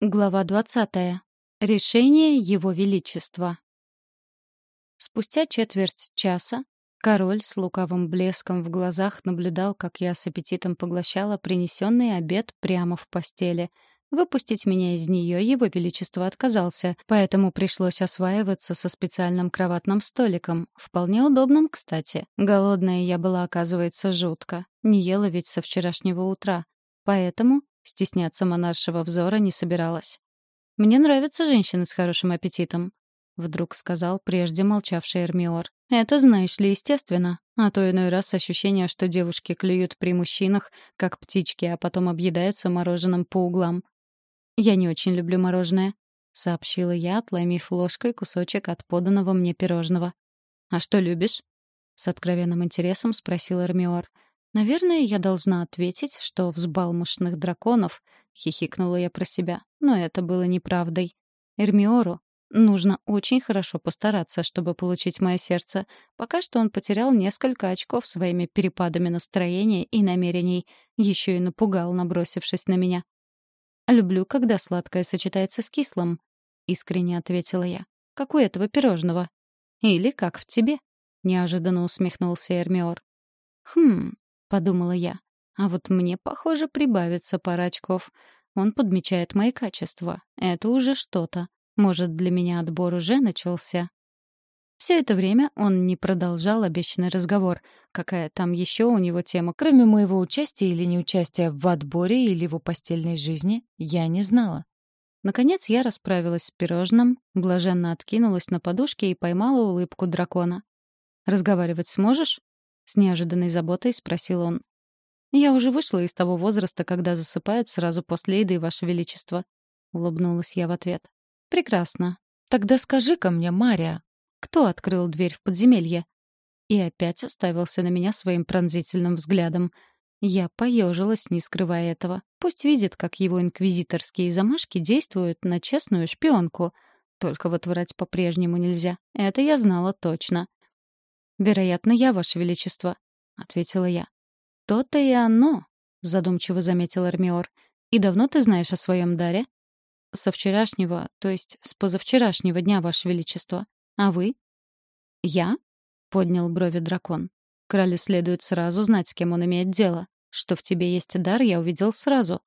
Глава 20. Решение Его Величества. Спустя четверть часа король с лукавым блеском в глазах наблюдал, как я с аппетитом поглощала принесенный обед прямо в постели. Выпустить меня из нее Его Величество отказался, поэтому пришлось осваиваться со специальным кроватным столиком, вполне удобным, кстати. Голодная я была, оказывается, жутко. Не ела ведь со вчерашнего утра. Поэтому Стесняться монаршего взора не собиралась. «Мне нравятся женщины с хорошим аппетитом», — вдруг сказал прежде молчавший Эрмиор. «Это, знаешь ли, естественно. А то иной раз ощущение, что девушки клюют при мужчинах, как птички, а потом объедаются мороженым по углам. Я не очень люблю мороженое», — сообщила я, отломив ложкой кусочек от поданного мне пирожного. «А что любишь?» — с откровенным интересом спросил Эрмиор. Наверное, я должна ответить, что взбалмошных драконов, хихикнула я про себя, но это было неправдой. Эрмиору нужно очень хорошо постараться, чтобы получить мое сердце. Пока что он потерял несколько очков своими перепадами настроения и намерений, еще и напугал, набросившись на меня. «Люблю, когда сладкое сочетается с кислым», — искренне ответила я. «Как у этого пирожного». «Или как в тебе», — неожиданно усмехнулся Эрмиор. «Хм, — подумала я. А вот мне, похоже, прибавится пара очков. Он подмечает мои качества. Это уже что-то. Может, для меня отбор уже начался? Все это время он не продолжал обещанный разговор. Какая там еще у него тема, кроме моего участия или неучастия в отборе или в постельной жизни, я не знала. Наконец я расправилась с пирожным, блаженно откинулась на подушке и поймала улыбку дракона. «Разговаривать сможешь?» С неожиданной заботой спросил он. «Я уже вышла из того возраста, когда засыпают сразу после еды, Ваше Величество», — улыбнулась я в ответ. «Прекрасно. Тогда скажи-ка мне, Мария, кто открыл дверь в подземелье?» И опять уставился на меня своим пронзительным взглядом. Я поежилась, не скрывая этого. Пусть видит, как его инквизиторские замашки действуют на честную шпионку. Только вот врать по-прежнему нельзя. Это я знала точно. «Вероятно, я, Ваше Величество», — ответила я. «То-то и оно», — задумчиво заметил Эрмиор. «И давно ты знаешь о своем даре?» «Со вчерашнего, то есть с позавчерашнего дня, Ваше Величество. А вы?» «Я?» — поднял брови дракон. «Королю следует сразу знать, с кем он имеет дело. Что в тебе есть дар, я увидел сразу».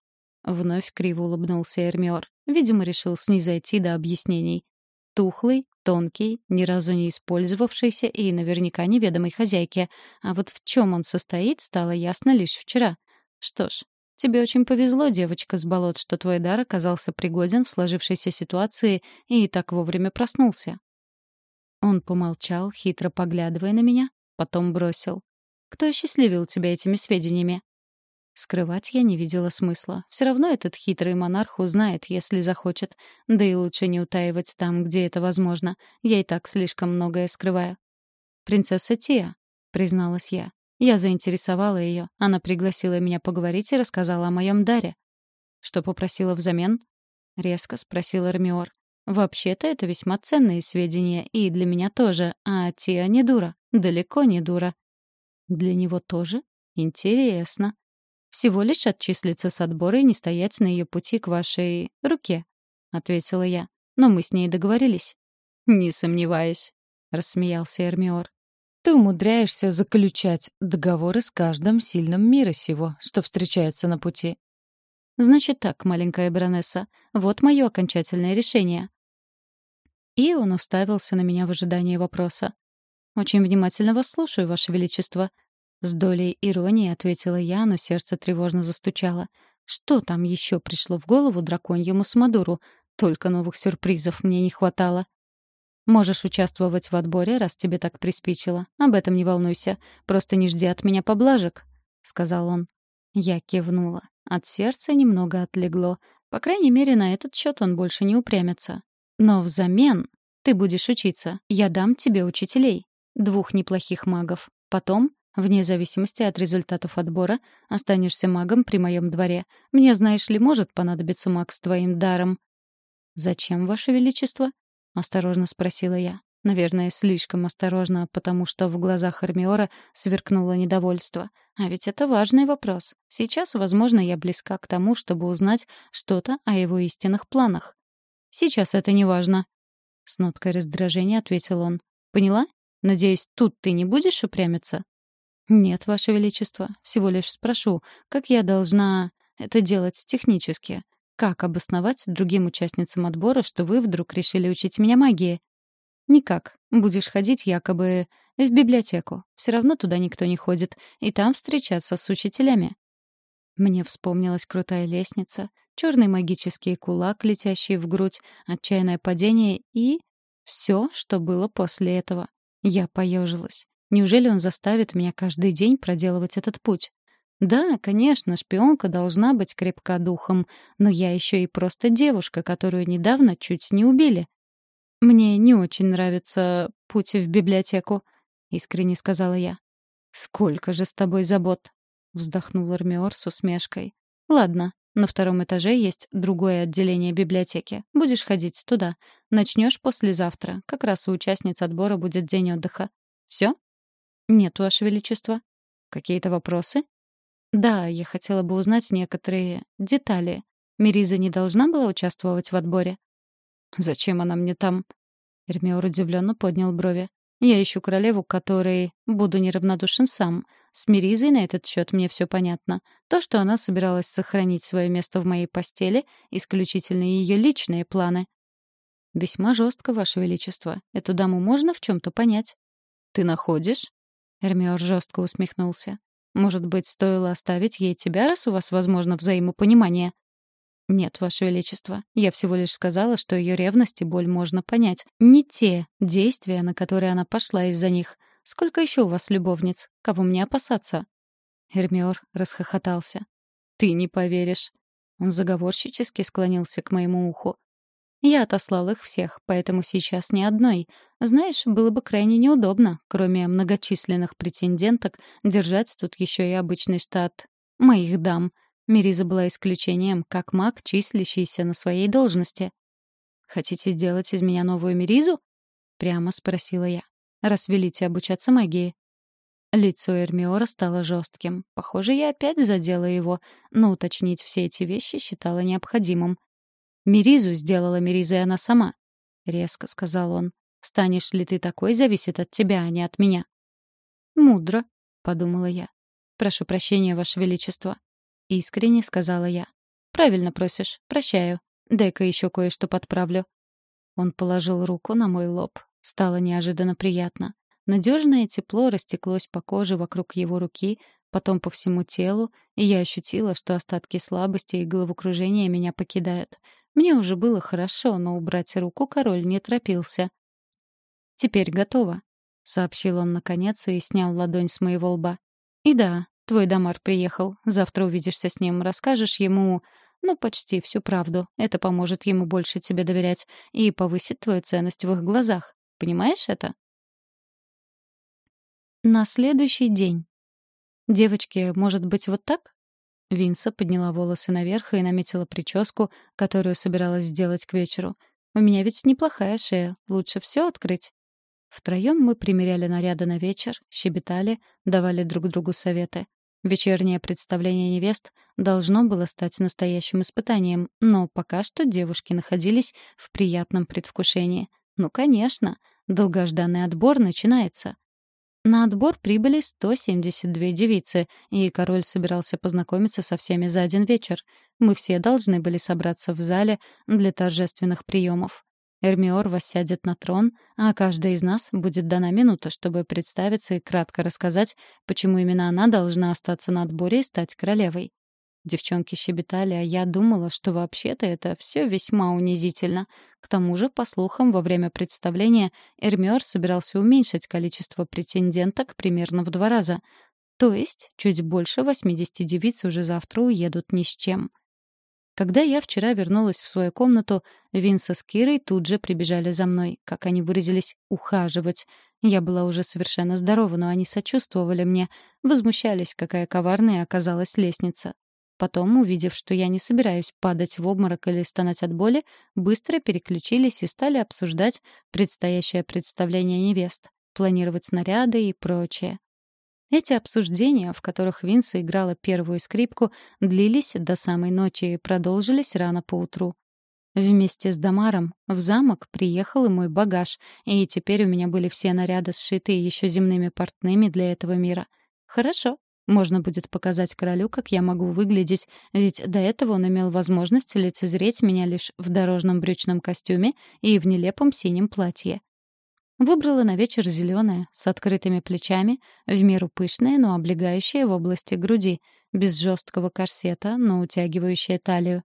Вновь криво улыбнулся Эрмиор. Видимо, решил снизойти до объяснений. Тухлый, тонкий, ни разу не использовавшийся и наверняка неведомой хозяйке. А вот в чем он состоит, стало ясно лишь вчера. Что ж, тебе очень повезло, девочка с болот, что твой дар оказался пригоден в сложившейся ситуации и так вовремя проснулся. Он помолчал, хитро поглядывая на меня, потом бросил. «Кто осчастливил тебя этими сведениями?» Скрывать я не видела смысла. Все равно этот хитрый монарх узнает, если захочет. Да и лучше не утаивать там, где это возможно. Я и так слишком многое скрываю. «Принцесса Тия», — призналась я. Я заинтересовала ее. Она пригласила меня поговорить и рассказала о моем даре. «Что попросила взамен?» — резко спросил Эрмиор. «Вообще-то это весьма ценные сведения, и для меня тоже, а Тия не дура, далеко не дура». «Для него тоже? Интересно». Всего лишь отчислиться с отбора и не стоять на ее пути к вашей руке», — ответила я. «Но мы с ней договорились». «Не сомневаюсь», — рассмеялся Эрмиор. «Ты умудряешься заключать договоры с каждым сильным мира сего, что встречается на пути». «Значит так, маленькая баронесса, вот мое окончательное решение». И он уставился на меня в ожидании вопроса. «Очень внимательно вас слушаю, Ваше Величество. С долей иронии ответила я, но сердце тревожно застучало. Что там еще пришло в голову драконьему Самодуру? Только новых сюрпризов мне не хватало. Можешь участвовать в отборе, раз тебе так приспичило. Об этом не волнуйся. Просто не жди от меня поблажек, — сказал он. Я кивнула. От сердца немного отлегло. По крайней мере, на этот счет он больше не упрямится. Но взамен ты будешь учиться. Я дам тебе учителей. Двух неплохих магов. Потом Вне зависимости от результатов отбора останешься магом при моем дворе. Мне, знаешь ли, может понадобиться маг с твоим даром». «Зачем, Ваше Величество?» — осторожно спросила я. Наверное, слишком осторожно, потому что в глазах Армиора сверкнуло недовольство. А ведь это важный вопрос. Сейчас, возможно, я близка к тому, чтобы узнать что-то о его истинных планах. Сейчас это не важно. С ноткой раздражения ответил он. Поняла? Надеюсь, тут ты не будешь упрямиться? Нет, Ваше Величество. Всего лишь спрошу, как я должна это делать технически? Как обосновать другим участницам отбора, что вы вдруг решили учить меня магии? Никак. Будешь ходить якобы в библиотеку. Все равно туда никто не ходит. И там встречаться с учителями. Мне вспомнилась крутая лестница, черный магический кулак, летящий в грудь, отчаянное падение и... все, что было после этого. Я поежилась. Неужели он заставит меня каждый день проделывать этот путь? Да, конечно, шпионка должна быть крепка духом, но я еще и просто девушка, которую недавно чуть не убили. Мне не очень нравится путь в библиотеку, искренне сказала я. Сколько же с тобой забот, вздохнул Армиор с усмешкой. Ладно, на втором этаже есть другое отделение библиотеки. Будешь ходить туда. Начнешь послезавтра. Как раз у участниц отбора будет день отдыха. Все? Нет, Ваше Величество. Какие-то вопросы? Да, я хотела бы узнать некоторые детали. Мириза не должна была участвовать в отборе? Зачем она мне там? Эрмиор удивленно поднял брови. Я ищу королеву, которой буду неравнодушен сам. С Миризой на этот счет мне все понятно. То, что она собиралась сохранить свое место в моей постели, исключительно ее личные планы. Весьма жестко, Ваше Величество. Эту даму можно в чем-то понять. Ты находишь? Эрмиор жестко усмехнулся. Может быть, стоило оставить ей тебя, раз у вас возможно взаимопонимание? Нет, Ваше Величество. Я всего лишь сказала, что ее ревность и боль можно понять. Не те действия, на которые она пошла из-за них. Сколько еще у вас любовниц? Кого мне опасаться? Эрмиор расхохотался. Ты не поверишь. Он заговорщически склонился к моему уху. Я отослал их всех, поэтому сейчас ни одной. Знаешь, было бы крайне неудобно, кроме многочисленных претенденток, держать тут еще и обычный штат моих дам. Мириза была исключением, как маг, числящийся на своей должности. «Хотите сделать из меня новую Миризу?» — прямо спросила я. «Раз велите обучаться магии». Лицо Эрмиора стало жестким. Похоже, я опять задела его, но уточнить все эти вещи считала необходимым. Миризу сделала Миризой она сама, — резко сказал он. Станешь ли ты такой, зависит от тебя, а не от меня. Мудро, — подумала я. Прошу прощения, Ваше Величество. Искренне сказала я. Правильно просишь. Прощаю. Дай-ка еще кое-что подправлю. Он положил руку на мой лоб. Стало неожиданно приятно. Надежное тепло растеклось по коже вокруг его руки, потом по всему телу, и я ощутила, что остатки слабости и головокружения меня покидают. Мне уже было хорошо, но убрать руку король не торопился. «Теперь готово», — сообщил он наконец и снял ладонь с моего лба. «И да, твой Дамар приехал. Завтра увидишься с ним, расскажешь ему, ну, почти всю правду. Это поможет ему больше тебе доверять и повысит твою ценность в их глазах. Понимаешь это?» На следующий день. «Девочки, может быть, вот так?» Винса подняла волосы наверх и наметила прическу, которую собиралась сделать к вечеру. «У меня ведь неплохая шея. Лучше все открыть». Втроем мы примеряли наряды на вечер, щебетали, давали друг другу советы. Вечернее представление невест должно было стать настоящим испытанием, но пока что девушки находились в приятном предвкушении. Ну, конечно, долгожданный отбор начинается. На отбор прибыли 172 девицы, и король собирался познакомиться со всеми за один вечер. Мы все должны были собраться в зале для торжественных приемов. Эрмиор воссядет на трон, а каждая из нас будет дана минута, чтобы представиться и кратко рассказать, почему именно она должна остаться на отборе и стать королевой. Девчонки щебетали, а я думала, что вообще-то это все весьма унизительно. К тому же, по слухам, во время представления Эрмиор собирался уменьшить количество претенденток примерно в два раза. То есть чуть больше 80 девиц уже завтра уедут ни с чем. Когда я вчера вернулась в свою комнату, Винса с Кирой тут же прибежали за мной, как они выразились, ухаживать. Я была уже совершенно здорова, но они сочувствовали мне, возмущались, какая коварная оказалась лестница. Потом, увидев, что я не собираюсь падать в обморок или стонать от боли, быстро переключились и стали обсуждать предстоящее представление невест, планировать снаряды и прочее. Эти обсуждения, в которых Винса играла первую скрипку, длились до самой ночи и продолжились рано поутру. Вместе с Дамаром в замок приехал и мой багаж, и теперь у меня были все наряды, сшитые еще земными портными для этого мира. Хорошо, можно будет показать королю, как я могу выглядеть, ведь до этого он имел возможность лицезреть меня лишь в дорожном брючном костюме и в нелепом синем платье. Выбрала на вечер зеленое, с открытыми плечами, в меру пышное, но облегающее в области груди, без жесткого корсета, но утягивающее талию.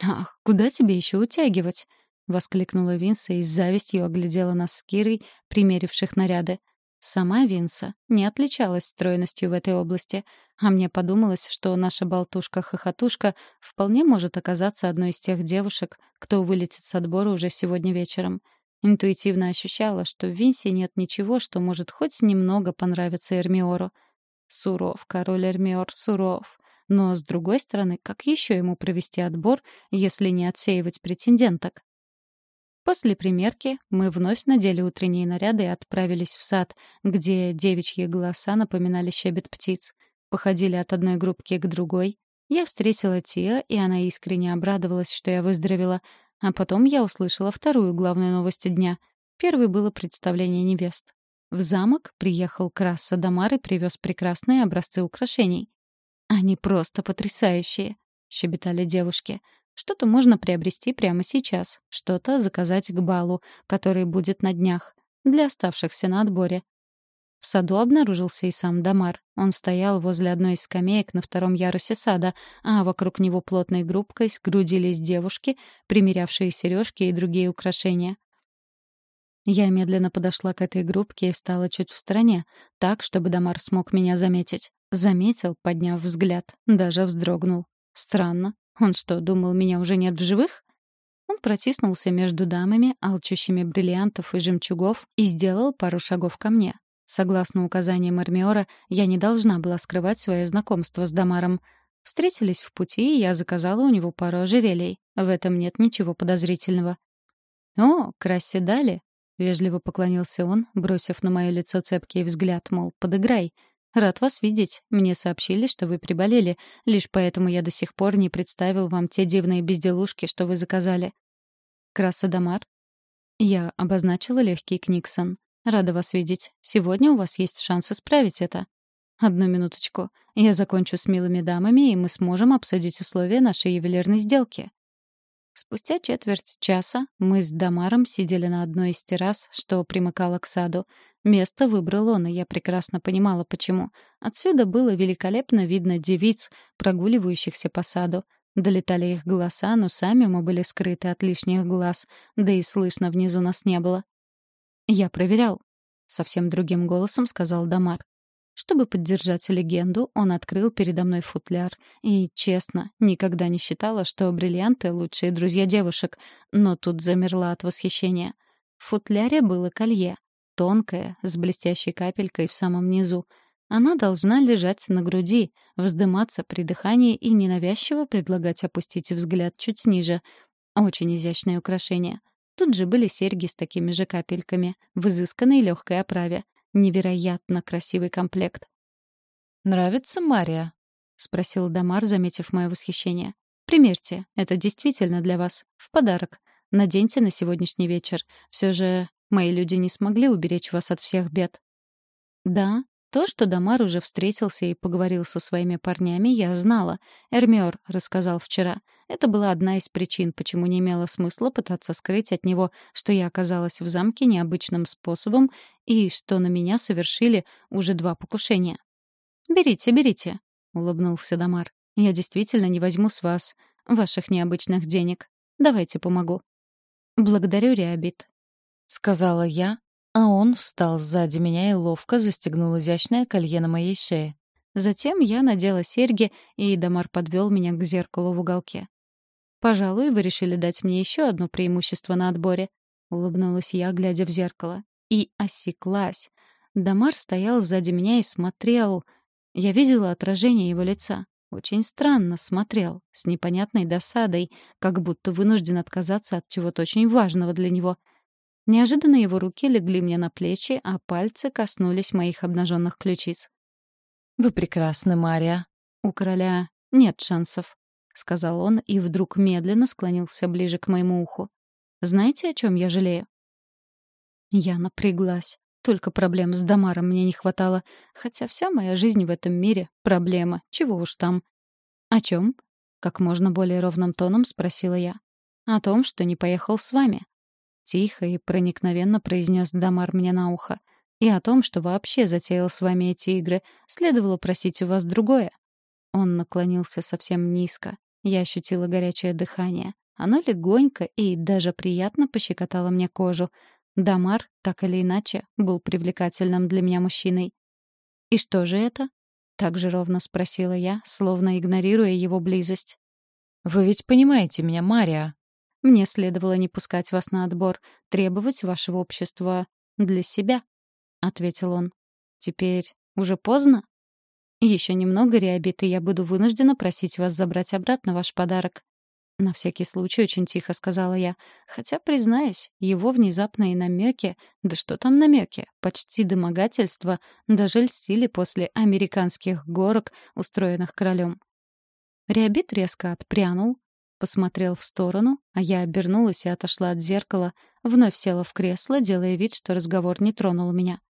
«Ах, куда тебе еще утягивать?» — воскликнула Винса и с завистью оглядела нас с Кирой, примеривших наряды. Сама Винса не отличалась стройностью в этой области, а мне подумалось, что наша болтушка-хохотушка вполне может оказаться одной из тех девушек, кто вылетит с отбора уже сегодня вечером — Интуитивно ощущала, что в Винсе нет ничего, что может хоть немного понравиться Эрмиору. Суров, король Эрмиор, суров. Но, с другой стороны, как еще ему провести отбор, если не отсеивать претенденток? После примерки мы вновь надели утренние наряды и отправились в сад, где девичьи голоса напоминали щебет птиц. Походили от одной группки к другой. Я встретила Тиа, и она искренне обрадовалась, что я выздоровела, а потом я услышала вторую главную новость дня. Первой было представление невест. В замок приехал Краса Дамар и привез прекрасные образцы украшений. «Они просто потрясающие», — щебетали девушки. «Что-то можно приобрести прямо сейчас, что-то заказать к балу, который будет на днях, для оставшихся на отборе. В саду обнаружился и сам Дамар. Он стоял возле одной из скамеек на втором ярусе сада, а вокруг него плотной группкой сгрудились девушки, примерявшие сережки и другие украшения. Я медленно подошла к этой группке и встала чуть в стороне, так, чтобы Дамар смог меня заметить. Заметил, подняв взгляд, даже вздрогнул. Странно. Он что, думал, меня уже нет в живых? Он протиснулся между дамами, алчущими бриллиантов и жемчугов, и сделал пару шагов ко мне. Согласно указаниям Эрмиора, я не должна была скрывать свое знакомство с Дамаром. Встретились в пути, и я заказала у него пару ожерелий. В этом нет ничего подозрительного. «О, красе дали!» — вежливо поклонился он, бросив на мое лицо цепкий взгляд, мол, подыграй. «Рад вас видеть. Мне сообщили, что вы приболели. Лишь поэтому я до сих пор не представил вам те дивные безделушки, что вы заказали». «Краса Дамар?» Я обозначила легкий Книксон. Рада вас видеть. Сегодня у вас есть шанс исправить это. Одну минуточку. Я закончу с милыми дамами, и мы сможем обсудить условия нашей ювелирной сделки. Спустя четверть часа мы с Дамаром сидели на одной из террас, что примыкало к саду. Место выбрал он, и я прекрасно понимала, почему. Отсюда было великолепно видно девиц, прогуливающихся по саду. Долетали их голоса, но сами мы были скрыты от лишних глаз, да и слышно внизу нас не было. «Я проверял», — совсем другим голосом сказал Дамар. Чтобы поддержать легенду, он открыл передо мной футляр. И, честно, никогда не считала, что бриллианты — лучшие друзья девушек, но тут замерла от восхищения. В футляре было колье, тонкое, с блестящей капелькой в самом низу. Она должна лежать на груди, вздыматься при дыхании и ненавязчиво предлагать опустить взгляд чуть ниже. Очень изящное украшение — Тут же были серьги с такими же капельками, в изысканной легкой оправе. Невероятно красивый комплект. «Нравится Мария?» — спросил Дамар, заметив мое восхищение. «Примерьте, это действительно для вас. В подарок. Наденьте на сегодняшний вечер. Все же мои люди не смогли уберечь вас от всех бед». Да, то, что Дамар уже встретился и поговорил со своими парнями, я знала. Эрмиор рассказал вчера. Это была одна из причин, почему не имело смысла пытаться скрыть от него, что я оказалась в замке необычным способом и что на меня совершили уже два покушения. «Берите, берите», — улыбнулся Дамар. «Я действительно не возьму с вас ваших необычных денег. Давайте помогу». «Благодарю, Реабит», — сказала я, а он встал сзади меня и ловко застегнул изящное колье на моей шее. Затем я надела серьги, и Дамар подвел меня к зеркалу в уголке. «Пожалуй, вы решили дать мне еще одно преимущество на отборе», — улыбнулась я, глядя в зеркало. И осеклась. Дамар стоял сзади меня и смотрел. Я видела отражение его лица. Очень странно смотрел, с непонятной досадой, как будто вынужден отказаться от чего-то очень важного для него — Неожиданно его руки легли мне на плечи, а пальцы коснулись моих обнаженных ключиц. «Вы прекрасны, Мария». «У короля нет шансов», — сказал он и вдруг медленно склонился ближе к моему уху. «Знаете, о чем я жалею?» Я напряглась. Только проблем с Дамаром мне не хватало. Хотя вся моя жизнь в этом мире — проблема. Чего уж там. «О чем?» — как можно более ровным тоном спросила я. «О том, что не поехал с вами». Тихо и проникновенно произнес Дамар мне на ухо. «И о том, что вообще затеял с вами эти игры. Следовало просить у вас другое». Он наклонился совсем низко. Я ощутила горячее дыхание. Оно легонько и даже приятно пощекотало мне кожу. Дамар, так или иначе, был привлекательным для меня мужчиной. «И что же это?» — так же ровно спросила я, словно игнорируя его близость. «Вы ведь понимаете меня, Мария?» «Мне следовало не пускать вас на отбор, требовать вашего общества для себя», — ответил он. «Теперь уже поздно?» «Еще немного, Риабит, и я буду вынуждена просить вас забрать обратно ваш подарок. На всякий случай очень тихо сказала я. Хотя, признаюсь, его внезапные намеки, да что там намеки, почти домогательства, даже льстили после американских горок, устроенных королем. Реабит резко отпрянул, посмотрел в сторону, а я обернулась и отошла от зеркала, вновь села в кресло, делая вид, что разговор не тронул меня.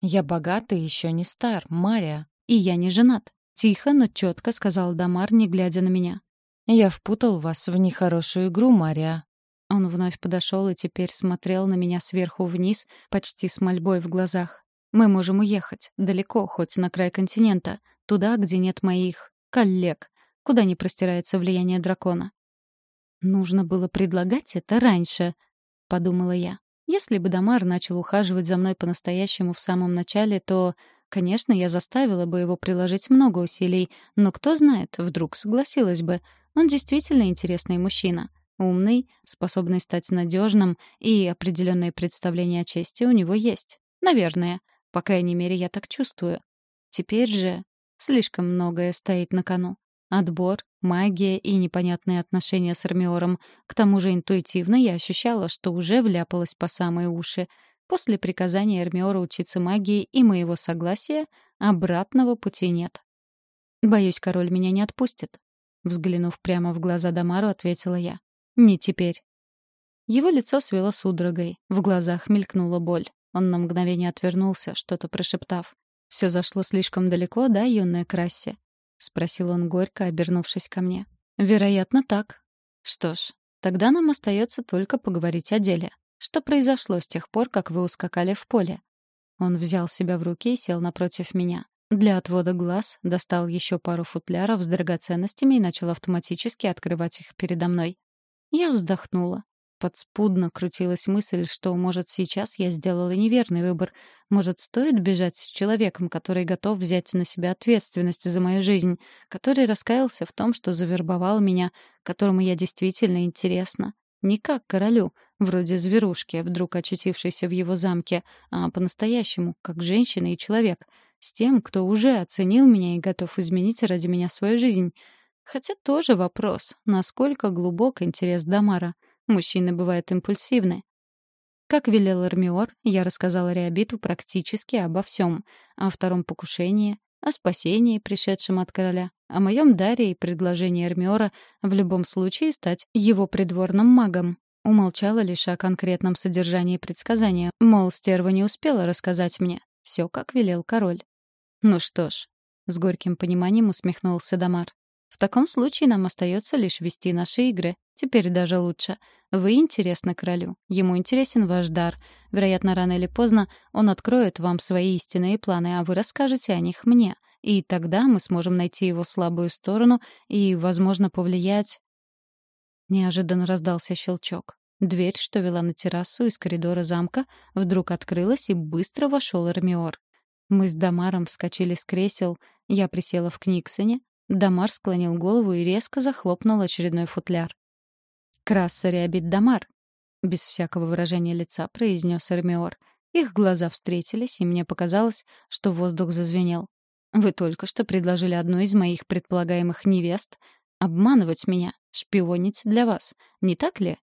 «Я богат и еще не стар, Мария». «И я не женат», — тихо, но четко сказал Дамар, не глядя на меня. «Я впутал вас в нехорошую игру, Мария». Он вновь подошел и теперь смотрел на меня сверху вниз, почти с мольбой в глазах. «Мы можем уехать, далеко, хоть на край континента, туда, где нет моих коллег, куда не простирается влияние дракона». «Нужно было предлагать это раньше», — подумала я. «Если бы Дамар начал ухаживать за мной по-настоящему в самом начале, то Конечно, я заставила бы его приложить много усилий, но кто знает, вдруг согласилась бы. Он действительно интересный мужчина. Умный, способный стать надежным, и определенные представления о чести у него есть. Наверное. По крайней мере, я так чувствую. Теперь же слишком многое стоит на кону. Отбор, магия и непонятные отношения с Армиором. К тому же интуитивно я ощущала, что уже вляпалась по самые уши — После приказания Эрмиора учиться магии и моего согласия обратного пути нет. «Боюсь, король меня не отпустит», — взглянув прямо в глаза Дамару, ответила я. «Не теперь». Его лицо свело судорогой, в глазах мелькнула боль. Он на мгновение отвернулся, что-то прошептав. «Все зашло слишком далеко, да, юная Красси?» — спросил он горько, обернувшись ко мне. «Вероятно, так. Что ж, тогда нам остается только поговорить о деле. Что произошло с тех пор, как вы ускакали в поле?» Он взял себя в руки и сел напротив меня. Для отвода глаз достал еще пару футляров с драгоценностями и начал автоматически открывать их передо мной. Я вздохнула. Подспудно крутилась мысль, что, может, сейчас я сделала неверный выбор. Может, стоит бежать с человеком, который готов взять на себя ответственность за мою жизнь, который раскаялся в том, что завербовал меня, которому я действительно интересна. Не как королю, вроде зверушки, вдруг очутившейся в его замке, а по-настоящему, как женщина и человек, с тем, кто уже оценил меня и готов изменить ради меня свою жизнь. Хотя тоже вопрос, насколько глубок интерес Дамара. Мужчины бывают импульсивны. Как велел Эрмиор, я рассказала Реабиту практически обо всем. О втором покушении, о спасении, пришедшем от короля, о моем даре и предложении Эрмиора в любом случае стать его придворным магом. Умолчала лишь о конкретном содержании предсказания, мол, стерва не успела рассказать мне. Все, как велел король. «Ну что ж», — с горьким пониманием усмехнулся Дамар. «В таком случае нам остается лишь вести наши игры. Теперь даже лучше. Вы интересны королю. Ему интересен ваш дар. Вероятно, рано или поздно он откроет вам свои истинные планы, а вы расскажете о них мне. И тогда мы сможем найти его слабую сторону и, возможно, повлиять Неожиданно раздался щелчок. Дверь, что вела на террасу из коридора замка, вдруг открылась, и быстро вошел Эрмиор. Мы с Дамаром вскочили с кресел, я присела в Книксоне, Дамар склонил голову и резко захлопнул очередной футляр. «Краса Реабит Дамар», — без всякого выражения лица произнес Эрмиор. Их глаза встретились, и мне показалось, что воздух зазвенел. «Вы только что предложили одну из моих предполагаемых невест обманывать меня, шпионить для вас, не так ли?»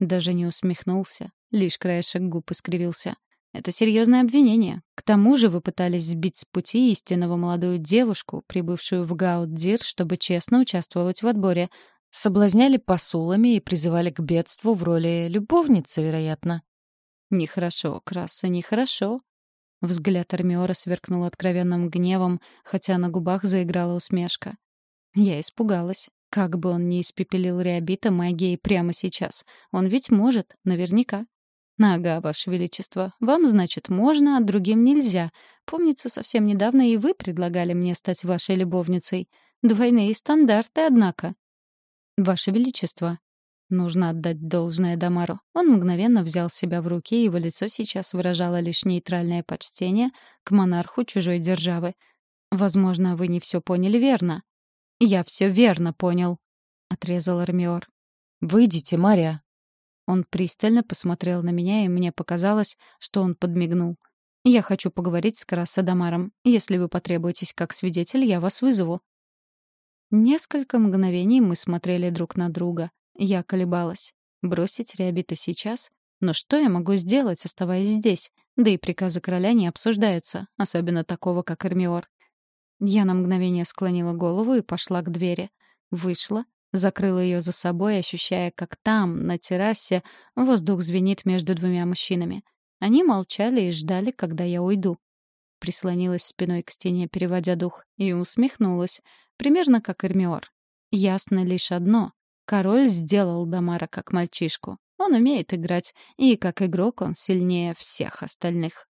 Даже не усмехнулся, лишь краешек губ искривился. Это серьезное обвинение. К тому же вы пытались сбить с пути истинного молодую девушку, прибывшую в Гауддир, чтобы честно участвовать в отборе. Соблазняли посулами и призывали к бедству в роли любовницы, вероятно. Нехорошо, Краса, нехорошо. Взгляд Армиора сверкнул откровенным гневом, хотя на губах заиграла усмешка. Я испугалась. Как бы он ни испепелил Реабита магией прямо сейчас. Он ведь может, наверняка. «Ага, Ваше Величество, вам, значит, можно, а другим нельзя. Помнится, совсем недавно и вы предлагали мне стать вашей любовницей. Двойные стандарты, однако». «Ваше Величество». Нужно отдать должное Дамару. Он мгновенно взял себя в руки, и его лицо сейчас выражало лишь нейтральное почтение к монарху чужой державы. «Возможно, вы не все поняли верно». «Я все верно понял», — отрезал Армиор. «Выйдите, Мария», он пристально посмотрел на меня, и мне показалось, что он подмигнул. «Я хочу поговорить с Красадамаром. Если вы потребуетесь как свидетель, я вас вызову». Несколько мгновений мы смотрели друг на друга. Я колебалась. Бросить Реабита сейчас? Но что я могу сделать, оставаясь здесь? Да и приказы короля не обсуждаются, особенно такого, как Эрмиор. Я на мгновение склонила голову и пошла к двери. Вышла, Закрыла ее за собой, ощущая, как там, на террасе, воздух звенит между двумя мужчинами. Они молчали и ждали, когда я уйду. Прислонилась спиной к стене, переводя дух, и усмехнулась, примерно как Эрмиор. Ясно лишь одно. Король сделал Дамара как мальчишку. Он умеет играть, и как игрок он сильнее всех остальных.